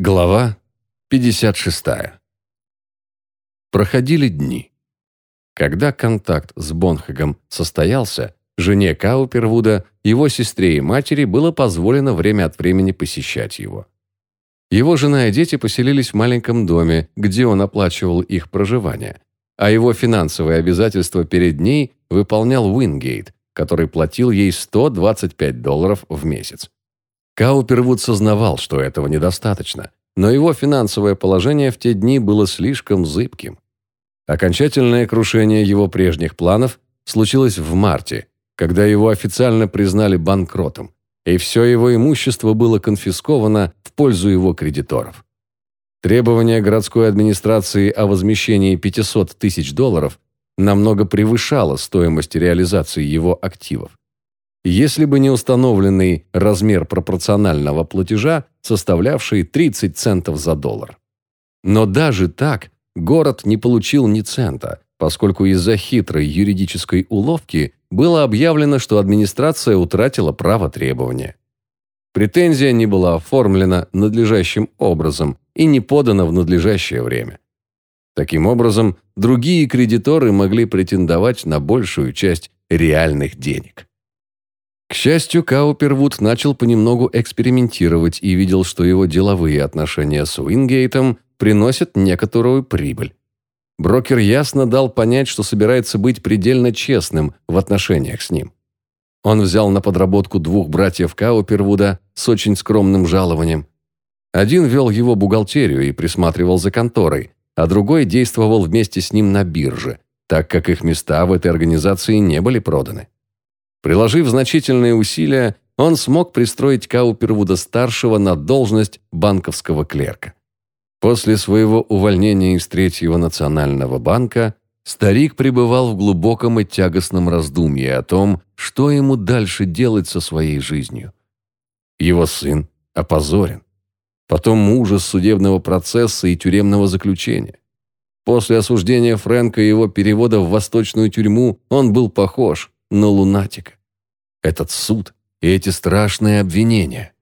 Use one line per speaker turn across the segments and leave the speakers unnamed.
Глава 56. Проходили дни. Когда контакт с Бонхагом состоялся, жене Каупервуда, его сестре и матери было позволено время от времени посещать его. Его жена и дети поселились в маленьком доме, где он оплачивал их проживание, а его финансовые обязательства перед ней выполнял Уингейт, который платил ей 125 долларов в месяц. Каупервуд сознавал, что этого недостаточно, но его финансовое положение в те дни было слишком зыбким. Окончательное крушение его прежних планов случилось в марте, когда его официально признали банкротом, и все его имущество было конфисковано в пользу его кредиторов. Требование городской администрации о возмещении 500 тысяч долларов намного превышало стоимость реализации его активов. Если бы не установленный размер пропорционального платежа, составлявший 30 центов за доллар. Но даже так город не получил ни цента, поскольку из-за хитрой юридической уловки было объявлено, что администрация утратила право требования. Претензия не была оформлена надлежащим образом и не подана в надлежащее время. Таким образом, другие кредиторы могли претендовать на большую часть реальных денег. К счастью, Каупервуд начал понемногу экспериментировать и видел, что его деловые отношения с Уингейтом приносят некоторую прибыль. Брокер ясно дал понять, что собирается быть предельно честным в отношениях с ним. Он взял на подработку двух братьев Каупервуда с очень скромным жалованием. Один вел его бухгалтерию и присматривал за конторой, а другой действовал вместе с ним на бирже, так как их места в этой организации не были проданы. Приложив значительные усилия, он смог пристроить Каупервуда-старшего на должность банковского клерка. После своего увольнения из Третьего национального банка старик пребывал в глубоком и тягостном раздумье о том, что ему дальше делать со своей жизнью. Его сын опозорен. Потом ужас судебного процесса и тюремного заключения. После осуждения Фрэнка и его перевода в восточную тюрьму он был похож на лунатика. Этот суд и эти страшные обвинения.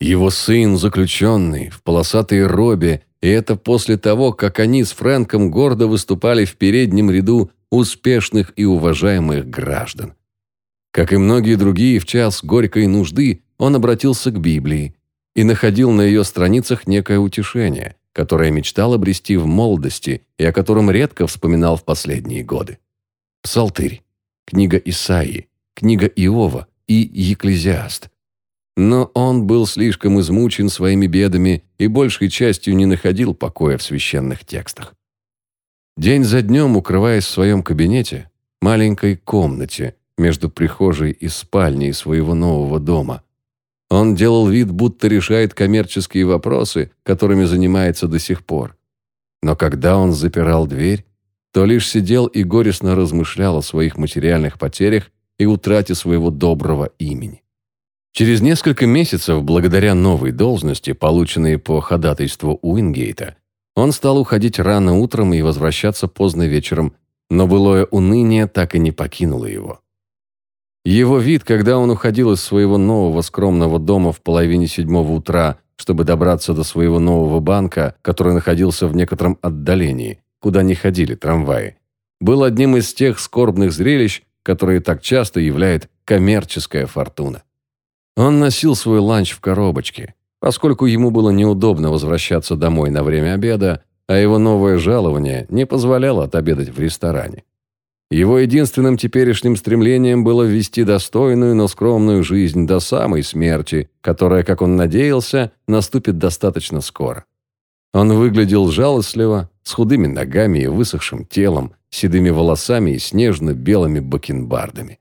Его сын заключенный в полосатой робе, и это после того, как они с Фрэнком гордо выступали в переднем ряду успешных и уважаемых граждан. Как и многие другие в час горькой нужды, он обратился к Библии и находил на ее страницах некое утешение, которое мечтал обрести в молодости и о котором редко вспоминал в последние годы. Псалтырь книга Исаии, книга Иова и Екклезиаст. Но он был слишком измучен своими бедами и большей частью не находил покоя в священных текстах. День за днем, укрываясь в своем кабинете, маленькой комнате между прихожей и спальней своего нового дома, он делал вид, будто решает коммерческие вопросы, которыми занимается до сих пор. Но когда он запирал дверь, то лишь сидел и горестно размышлял о своих материальных потерях и утрате своего доброго имени. Через несколько месяцев, благодаря новой должности, полученной по ходатайству Уингейта, он стал уходить рано утром и возвращаться поздно вечером, но былое уныние так и не покинуло его. Его вид, когда он уходил из своего нового скромного дома в половине седьмого утра, чтобы добраться до своего нового банка, который находился в некотором отдалении, куда не ходили трамваи, был одним из тех скорбных зрелищ, которые так часто являет коммерческая фортуна. Он носил свой ланч в коробочке, поскольку ему было неудобно возвращаться домой на время обеда, а его новое жалование не позволяло отобедать в ресторане. Его единственным теперешним стремлением было вести достойную, но скромную жизнь до самой смерти, которая, как он надеялся, наступит достаточно скоро. Он выглядел жалостливо, с худыми ногами и высохшим телом, седыми волосами и снежно-белыми бакенбардами.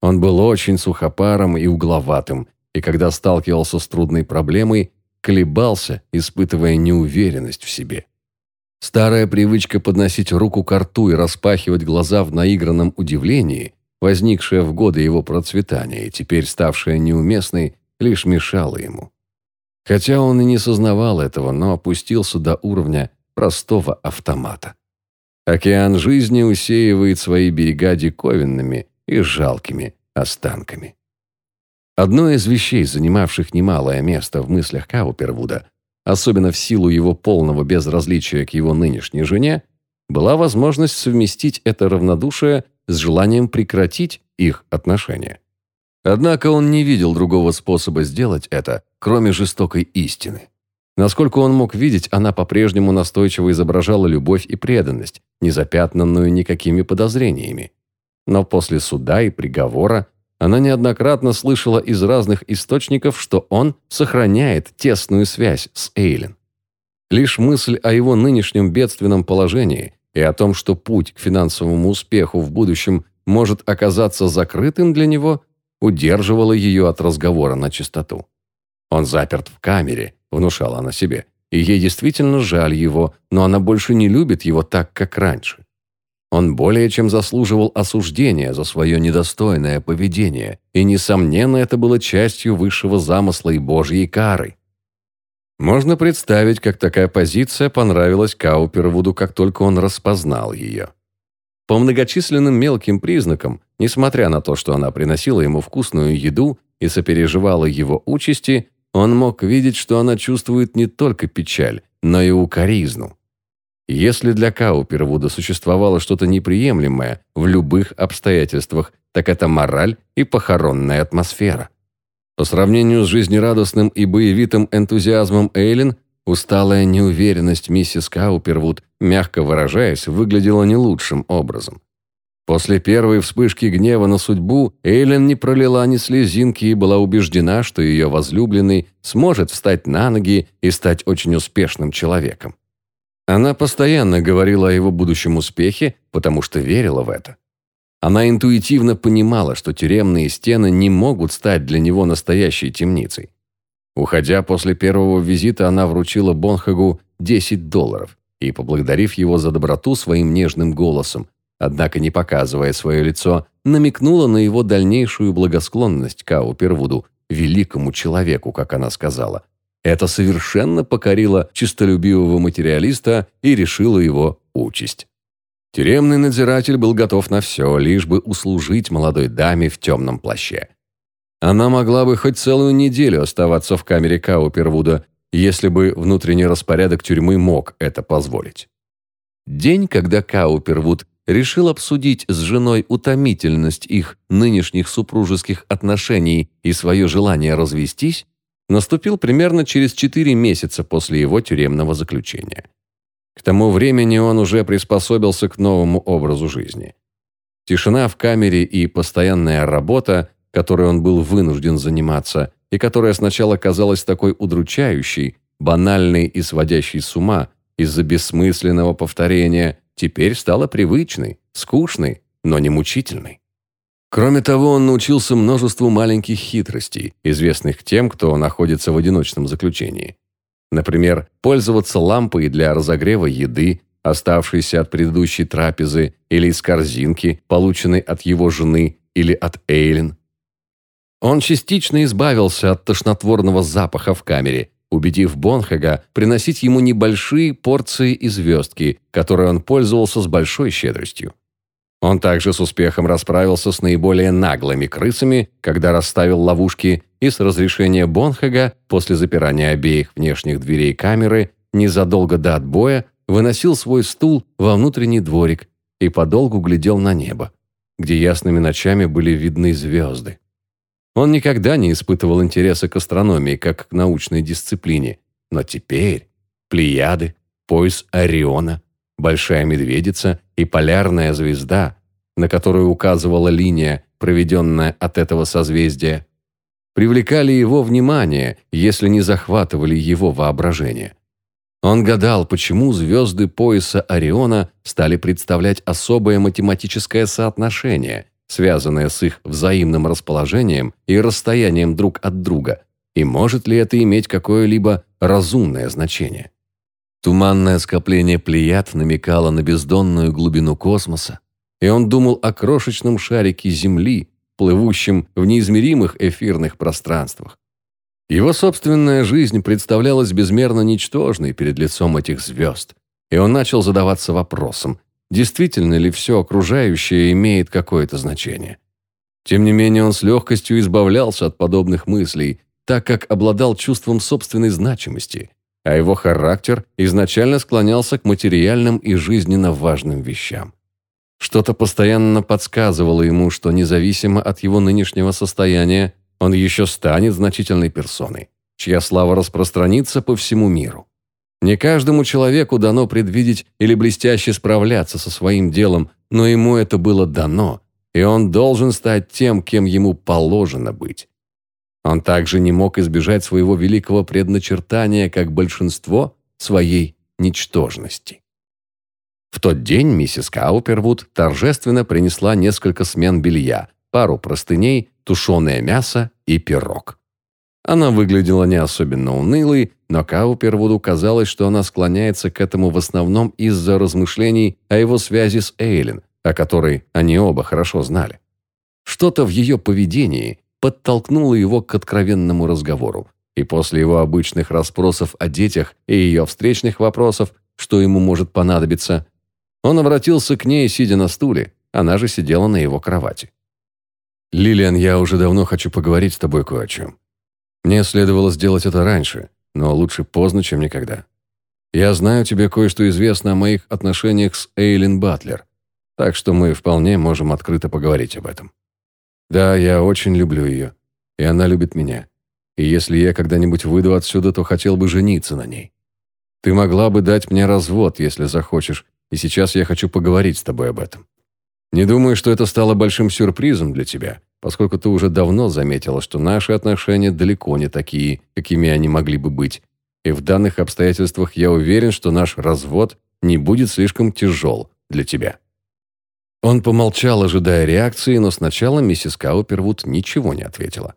Он был очень сухопаром и угловатым, и когда сталкивался с трудной проблемой, колебался, испытывая неуверенность в себе. Старая привычка подносить руку к рту и распахивать глаза в наигранном удивлении, возникшая в годы его процветания и теперь ставшая неуместной, лишь мешала ему. Хотя он и не сознавал этого, но опустился до уровня простого автомата. Океан жизни усеивает свои берега диковинными и жалкими останками. Одной из вещей, занимавших немалое место в мыслях Каупервуда, особенно в силу его полного безразличия к его нынешней жене, была возможность совместить это равнодушие с желанием прекратить их отношения. Однако он не видел другого способа сделать это, кроме жестокой истины. Насколько он мог видеть, она по-прежнему настойчиво изображала любовь и преданность, не запятнанную никакими подозрениями. Но после суда и приговора она неоднократно слышала из разных источников, что он сохраняет тесную связь с Эйлен. Лишь мысль о его нынешнем бедственном положении и о том, что путь к финансовому успеху в будущем может оказаться закрытым для него, удерживала ее от разговора на чистоту. Он заперт в камере, внушала она себе, и ей действительно жаль его, но она больше не любит его так, как раньше. Он более чем заслуживал осуждения за свое недостойное поведение, и, несомненно, это было частью высшего замысла и Божьей кары. Можно представить, как такая позиция понравилась Каупервуду, как только он распознал ее. По многочисленным мелким признакам, несмотря на то, что она приносила ему вкусную еду и сопереживала его участи, он мог видеть, что она чувствует не только печаль, но и укоризну. Если для Каупервуда существовало что-то неприемлемое в любых обстоятельствах, так это мораль и похоронная атмосфера. По сравнению с жизнерадостным и боевитым энтузиазмом Эйлин, усталая неуверенность миссис Каупервуд, мягко выражаясь, выглядела не лучшим образом. После первой вспышки гнева на судьбу Эйлен не пролила ни слезинки и была убеждена, что ее возлюбленный сможет встать на ноги и стать очень успешным человеком. Она постоянно говорила о его будущем успехе, потому что верила в это. Она интуитивно понимала, что тюремные стены не могут стать для него настоящей темницей. Уходя после первого визита, она вручила Бонхагу 10 долларов и, поблагодарив его за доброту своим нежным голосом, однако не показывая свое лицо, намекнула на его дальнейшую благосклонность Кау Первуду, великому человеку, как она сказала. Это совершенно покорило чистолюбивого материалиста и решило его участь. Тюремный надзиратель был готов на все, лишь бы услужить молодой даме в темном плаще. Она могла бы хоть целую неделю оставаться в камере Каупервуда, если бы внутренний распорядок тюрьмы мог это позволить. День, когда Каупервуд решил обсудить с женой утомительность их нынешних супружеских отношений и свое желание развестись, наступил примерно через 4 месяца после его тюремного заключения. К тому времени он уже приспособился к новому образу жизни. Тишина в камере и постоянная работа, которой он был вынужден заниматься, и которая сначала казалась такой удручающей, банальной и сводящей с ума из-за бессмысленного повторения, теперь стала привычной, скучной, но не мучительной. Кроме того, он научился множеству маленьких хитростей, известных тем, кто находится в одиночном заключении. Например, пользоваться лампой для разогрева еды, оставшейся от предыдущей трапезы, или из корзинки, полученной от его жены или от Эйлин. Он частично избавился от тошнотворного запаха в камере, убедив Бонхега приносить ему небольшие порции и звездки, которые он пользовался с большой щедростью. Он также с успехом расправился с наиболее наглыми крысами, когда расставил ловушки, и с разрешения Бонхега после запирания обеих внешних дверей камеры незадолго до отбоя выносил свой стул во внутренний дворик и подолгу глядел на небо, где ясными ночами были видны звезды. Он никогда не испытывал интереса к астрономии как к научной дисциплине, но теперь Плеяды, пояс Ориона, Большая Медведица и полярная звезда, на которую указывала линия, проведенная от этого созвездия, привлекали его внимание, если не захватывали его воображение. Он гадал, почему звезды пояса Ориона стали представлять особое математическое соотношение, связанное с их взаимным расположением и расстоянием друг от друга, и может ли это иметь какое-либо разумное значение. Туманное скопление плеяд намекало на бездонную глубину космоса, и он думал о крошечном шарике Земли, плывущем в неизмеримых эфирных пространствах. Его собственная жизнь представлялась безмерно ничтожной перед лицом этих звезд, и он начал задаваться вопросом, действительно ли все окружающее имеет какое-то значение. Тем не менее, он с легкостью избавлялся от подобных мыслей, так как обладал чувством собственной значимости – а его характер изначально склонялся к материальным и жизненно важным вещам. Что-то постоянно подсказывало ему, что независимо от его нынешнего состояния, он еще станет значительной персоной, чья слава распространится по всему миру. Не каждому человеку дано предвидеть или блестяще справляться со своим делом, но ему это было дано, и он должен стать тем, кем ему положено быть. Он также не мог избежать своего великого предначертания, как большинство, своей ничтожности. В тот день миссис Каупервуд торжественно принесла несколько смен белья, пару простыней, тушеное мясо и пирог. Она выглядела не особенно унылой, но Каупервуду казалось, что она склоняется к этому в основном из-за размышлений о его связи с Эйлин, о которой они оба хорошо знали. Что-то в ее поведении подтолкнуло его к откровенному разговору, и после его обычных расспросов о детях и ее встречных вопросов, что ему может понадобиться, он обратился к ней, сидя на стуле, она же сидела на его кровати. «Лилиан, я уже давно хочу поговорить с тобой кое о чем. Мне следовало сделать это раньше, но лучше поздно, чем никогда. Я знаю, тебе кое-что известно о моих отношениях с Эйлин Батлер, так что мы вполне можем открыто поговорить об этом. Да, я очень люблю ее, и она любит меня. И если я когда-нибудь выйду отсюда, то хотел бы жениться на ней. Ты могла бы дать мне развод, если захочешь, и сейчас я хочу поговорить с тобой об этом. Не думаю, что это стало большим сюрпризом для тебя, поскольку ты уже давно заметила, что наши отношения далеко не такие, какими они могли бы быть. И в данных обстоятельствах я уверен, что наш развод не будет слишком тяжел для тебя. Он помолчал, ожидая реакции, но сначала миссис Каупервуд ничего не ответила.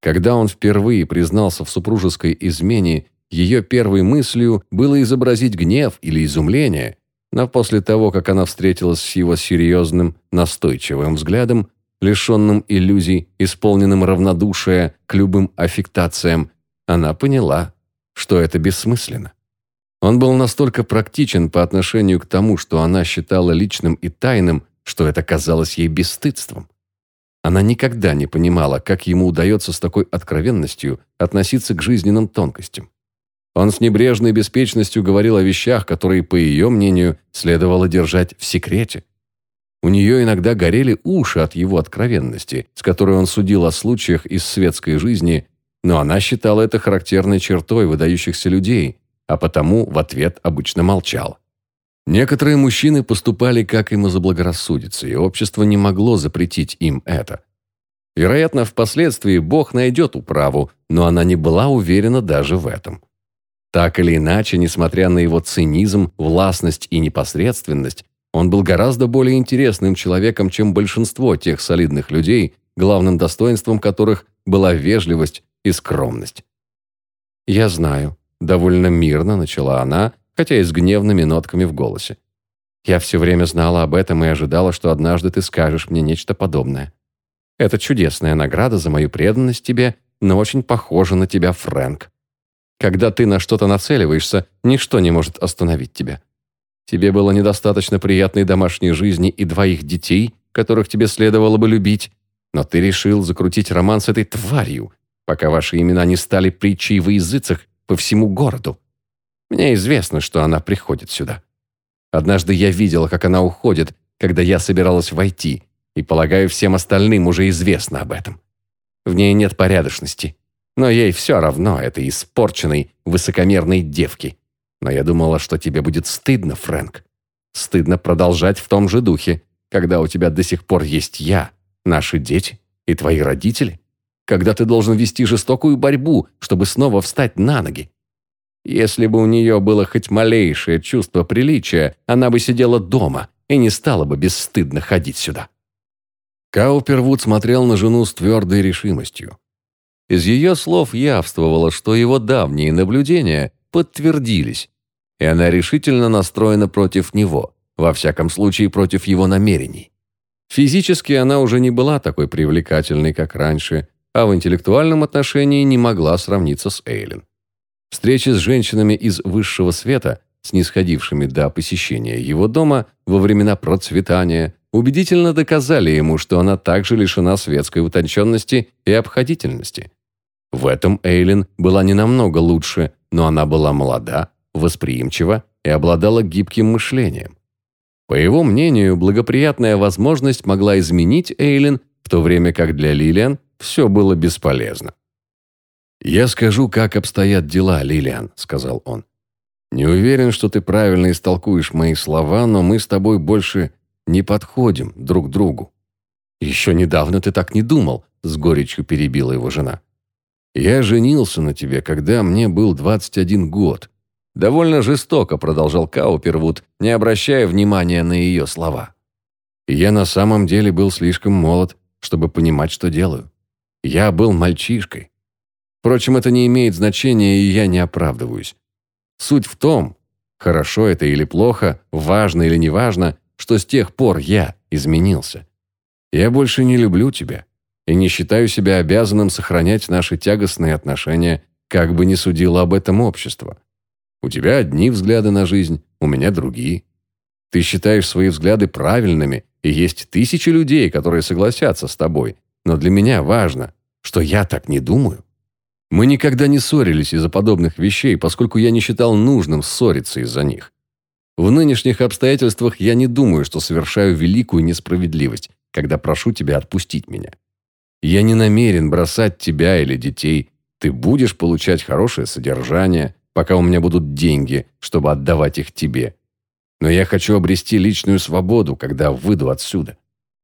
Когда он впервые признался в супружеской измене, ее первой мыслью было изобразить гнев или изумление, но после того, как она встретилась с его серьезным, настойчивым взглядом, лишенным иллюзий, исполненным равнодушия к любым аффектациям, она поняла, что это бессмысленно. Он был настолько практичен по отношению к тому, что она считала личным и тайным, что это казалось ей бесстыдством. Она никогда не понимала, как ему удается с такой откровенностью относиться к жизненным тонкостям. Он с небрежной беспечностью говорил о вещах, которые, по ее мнению, следовало держать в секрете. У нее иногда горели уши от его откровенности, с которой он судил о случаях из светской жизни, но она считала это характерной чертой выдающихся людей, а потому в ответ обычно молчала. Некоторые мужчины поступали, как им заблагорассудится, и общество не могло запретить им это. Вероятно, впоследствии Бог найдет управу, но она не была уверена даже в этом. Так или иначе, несмотря на его цинизм, властность и непосредственность, он был гораздо более интересным человеком, чем большинство тех солидных людей, главным достоинством которых была вежливость и скромность. «Я знаю», — довольно мирно начала она, хотя и с гневными нотками в голосе. «Я все время знала об этом и ожидала, что однажды ты скажешь мне нечто подобное. Это чудесная награда за мою преданность тебе, но очень похожа на тебя, Фрэнк. Когда ты на что-то нацеливаешься, ничто не может остановить тебя. Тебе было недостаточно приятной домашней жизни и двоих детей, которых тебе следовало бы любить, но ты решил закрутить роман с этой тварью, пока ваши имена не стали притчей во языцах по всему городу. Мне известно, что она приходит сюда. Однажды я видела, как она уходит, когда я собиралась войти, и, полагаю, всем остальным уже известно об этом. В ней нет порядочности, но ей все равно этой испорченной, высокомерной девки. Но я думала, что тебе будет стыдно, Фрэнк. Стыдно продолжать в том же духе, когда у тебя до сих пор есть я, наши дети и твои родители. Когда ты должен вести жестокую борьбу, чтобы снова встать на ноги. Если бы у нее было хоть малейшее чувство приличия, она бы сидела дома и не стала бы бесстыдно ходить сюда. Каупервуд смотрел на жену с твердой решимостью. Из ее слов явствовало, что его давние наблюдения подтвердились, и она решительно настроена против него, во всяком случае против его намерений. Физически она уже не была такой привлекательной, как раньше, а в интеллектуальном отношении не могла сравниться с Эйлин. Встречи с женщинами из высшего света, снисходившими до посещения его дома во времена процветания, убедительно доказали ему, что она также лишена светской утонченности и обходительности. В этом Эйлин была не намного лучше, но она была молода, восприимчива и обладала гибким мышлением. По его мнению, благоприятная возможность могла изменить Эйлин, в то время как для Лилиан все было бесполезно. «Я скажу, как обстоят дела, Лилиан», — сказал он. «Не уверен, что ты правильно истолкуешь мои слова, но мы с тобой больше не подходим друг другу». «Еще недавно ты так не думал», — с горечью перебила его жена. «Я женился на тебе, когда мне был 21 год». Довольно жестоко продолжал Каупервуд, не обращая внимания на ее слова. «Я на самом деле был слишком молод, чтобы понимать, что делаю. Я был мальчишкой. Впрочем, это не имеет значения, и я не оправдываюсь. Суть в том, хорошо это или плохо, важно или неважно, что с тех пор я изменился. Я больше не люблю тебя и не считаю себя обязанным сохранять наши тягостные отношения, как бы ни судило об этом общество. У тебя одни взгляды на жизнь, у меня другие. Ты считаешь свои взгляды правильными, и есть тысячи людей, которые согласятся с тобой, но для меня важно, что я так не думаю. Мы никогда не ссорились из-за подобных вещей, поскольку я не считал нужным ссориться из-за них. В нынешних обстоятельствах я не думаю, что совершаю великую несправедливость, когда прошу тебя отпустить меня. Я не намерен бросать тебя или детей. Ты будешь получать хорошее содержание, пока у меня будут деньги, чтобы отдавать их тебе. Но я хочу обрести личную свободу, когда выйду отсюда.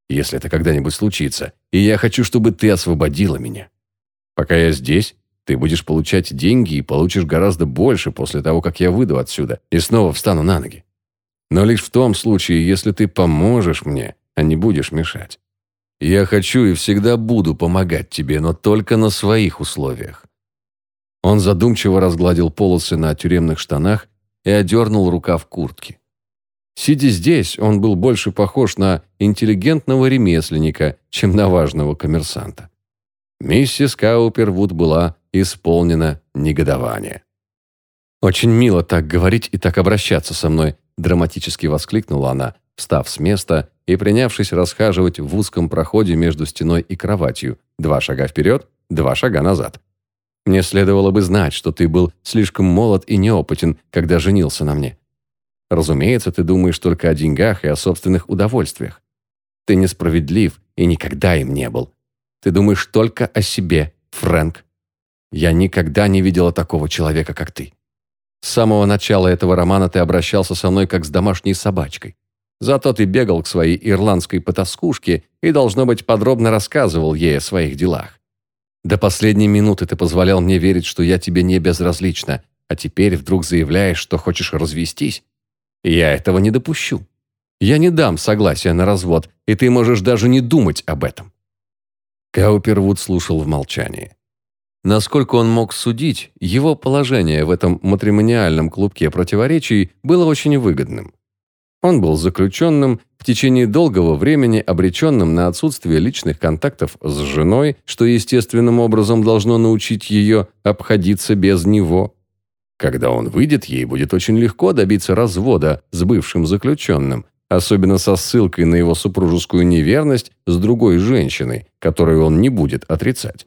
Если это когда-нибудь случится. И я хочу, чтобы ты освободила меня. Пока я здесь, ты будешь получать деньги и получишь гораздо больше после того, как я выйду отсюда и снова встану на ноги. Но лишь в том случае, если ты поможешь мне, а не будешь мешать. Я хочу и всегда буду помогать тебе, но только на своих условиях. Он задумчиво разгладил полосы на тюремных штанах и одернул рукав куртки. Сидя здесь, он был больше похож на интеллигентного ремесленника, чем на важного коммерсанта. Миссис Каупервуд была исполнена негодования. «Очень мило так говорить и так обращаться со мной», драматически воскликнула она, встав с места и принявшись расхаживать в узком проходе между стеной и кроватью, два шага вперед, два шага назад. «Мне следовало бы знать, что ты был слишком молод и неопытен, когда женился на мне. Разумеется, ты думаешь только о деньгах и о собственных удовольствиях. Ты несправедлив и никогда им не был. Ты думаешь только о себе, Фрэнк. Я никогда не видела такого человека, как ты. С самого начала этого романа ты обращался со мной как с домашней собачкой. Зато ты бегал к своей ирландской потаскушке и, должно быть, подробно рассказывал ей о своих делах. До последней минуты ты позволял мне верить, что я тебе не безразлична, а теперь вдруг заявляешь, что хочешь развестись. Я этого не допущу. Я не дам согласия на развод, и ты можешь даже не думать об этом. Каупервуд слушал в молчании. Насколько он мог судить, его положение в этом матримониальном клубке противоречий было очень выгодным. Он был заключенным, в течение долгого времени обреченным на отсутствие личных контактов с женой, что естественным образом должно научить ее обходиться без него. Когда он выйдет, ей будет очень легко добиться развода с бывшим заключенным, особенно со ссылкой на его супружескую неверность с другой женщиной, которую он не будет отрицать.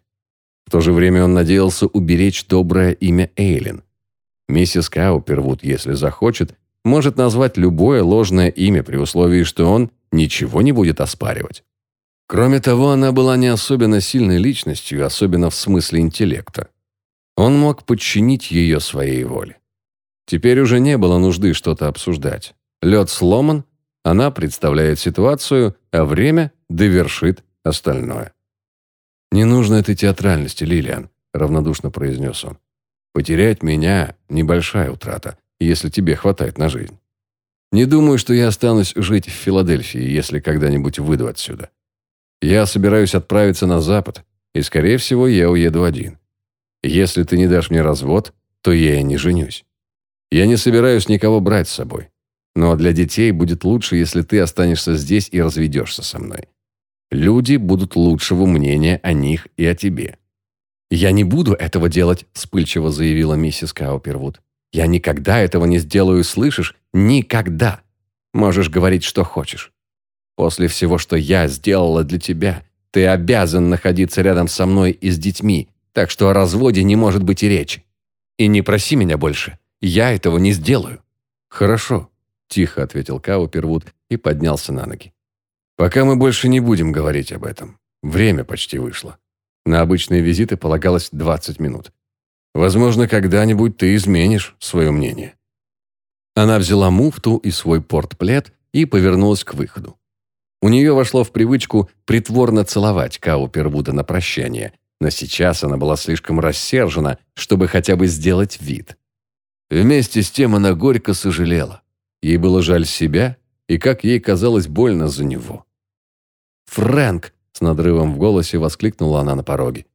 В то же время он надеялся уберечь доброе имя Эйлин. Миссис Каупервуд, если захочет, может назвать любое ложное имя при условии, что он ничего не будет оспаривать. Кроме того, она была не особенно сильной личностью, особенно в смысле интеллекта. Он мог подчинить ее своей воле. Теперь уже не было нужды что-то обсуждать. Лед сломан, она представляет ситуацию, а время довершит остальное. «Не нужно этой театральности, Лилиан», — равнодушно произнес он. «Потерять меня — небольшая утрата, если тебе хватает на жизнь. Не думаю, что я останусь жить в Филадельфии, если когда-нибудь выйду отсюда. Я собираюсь отправиться на запад, и, скорее всего, я уеду один. Если ты не дашь мне развод, то я и не женюсь. Я не собираюсь никого брать с собой. Но для детей будет лучше, если ты останешься здесь и разведешься со мной. Люди будут лучшего мнения о них и о тебе». «Я не буду этого делать», – вспыльчиво заявила миссис Каупервуд. «Я никогда этого не сделаю, слышишь? Никогда! Можешь говорить, что хочешь. После всего, что я сделала для тебя, ты обязан находиться рядом со мной и с детьми, Так что о разводе не может быть и речи. И не проси меня больше. Я этого не сделаю». «Хорошо», – тихо ответил Каупервуд и поднялся на ноги. «Пока мы больше не будем говорить об этом. Время почти вышло. На обычные визиты полагалось 20 минут. Возможно, когда-нибудь ты изменишь свое мнение». Она взяла муфту и свой портплет и повернулась к выходу. У нее вошло в привычку притворно целовать Каупервуда на прощание, но сейчас она была слишком рассержена, чтобы хотя бы сделать вид. Вместе с тем она горько сожалела. Ей было жаль себя, и, как ей казалось, больно за него. «Фрэнк!» – с надрывом в голосе воскликнула она на пороге.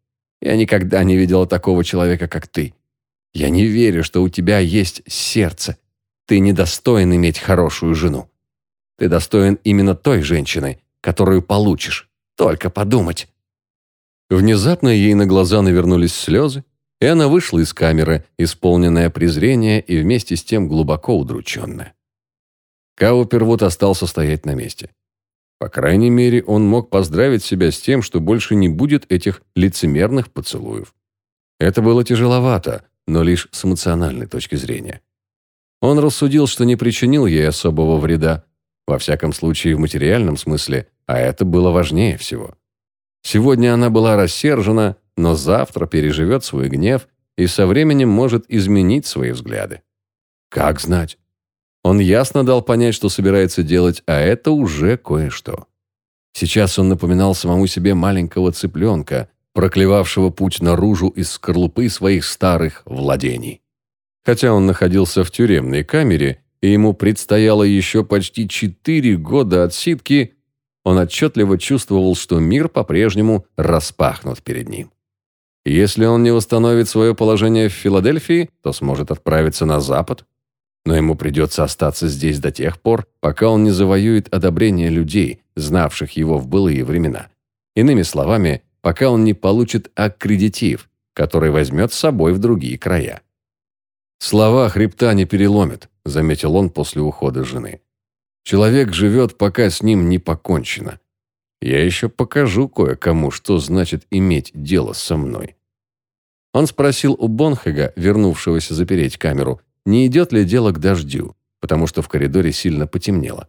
«Я никогда не видела такого человека, как ты. Я не верю, что у тебя есть сердце. Ты недостоин иметь хорошую жену. Ты достоин именно той женщины, которую получишь. Только подумать». Внезапно ей на глаза навернулись слезы, и она вышла из камеры, исполненная презрения и вместе с тем глубоко удрученная. Каупервуд остался стоять на месте. По крайней мере, он мог поздравить себя с тем, что больше не будет этих лицемерных поцелуев. Это было тяжеловато, но лишь с эмоциональной точки зрения. Он рассудил, что не причинил ей особого вреда, во всяком случае в материальном смысле, а это было важнее всего. Сегодня она была рассержена, но завтра переживет свой гнев и со временем может изменить свои взгляды. Как знать? Он ясно дал понять, что собирается делать, а это уже кое-что. Сейчас он напоминал самому себе маленького цыпленка, проклевавшего путь наружу из скорлупы своих старых владений. Хотя он находился в тюремной камере, и ему предстояло еще почти четыре года отсидки, он отчетливо чувствовал, что мир по-прежнему распахнут перед ним. Если он не восстановит свое положение в Филадельфии, то сможет отправиться на запад. Но ему придется остаться здесь до тех пор, пока он не завоюет одобрение людей, знавших его в былые времена. Иными словами, пока он не получит аккредитив, который возьмет с собой в другие края. «Слова хребта не переломят», – заметил он после ухода жены. «Человек живет, пока с ним не покончено. Я еще покажу кое-кому, что значит иметь дело со мной». Он спросил у Бонхега, вернувшегося запереть камеру, не идет ли дело к дождю, потому что в коридоре сильно потемнело.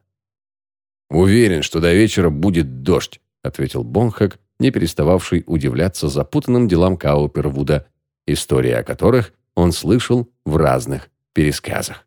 «Уверен, что до вечера будет дождь», ответил Бонхег, не перестававший удивляться запутанным делам Каупервуда, истории о которых он слышал в разных пересказах.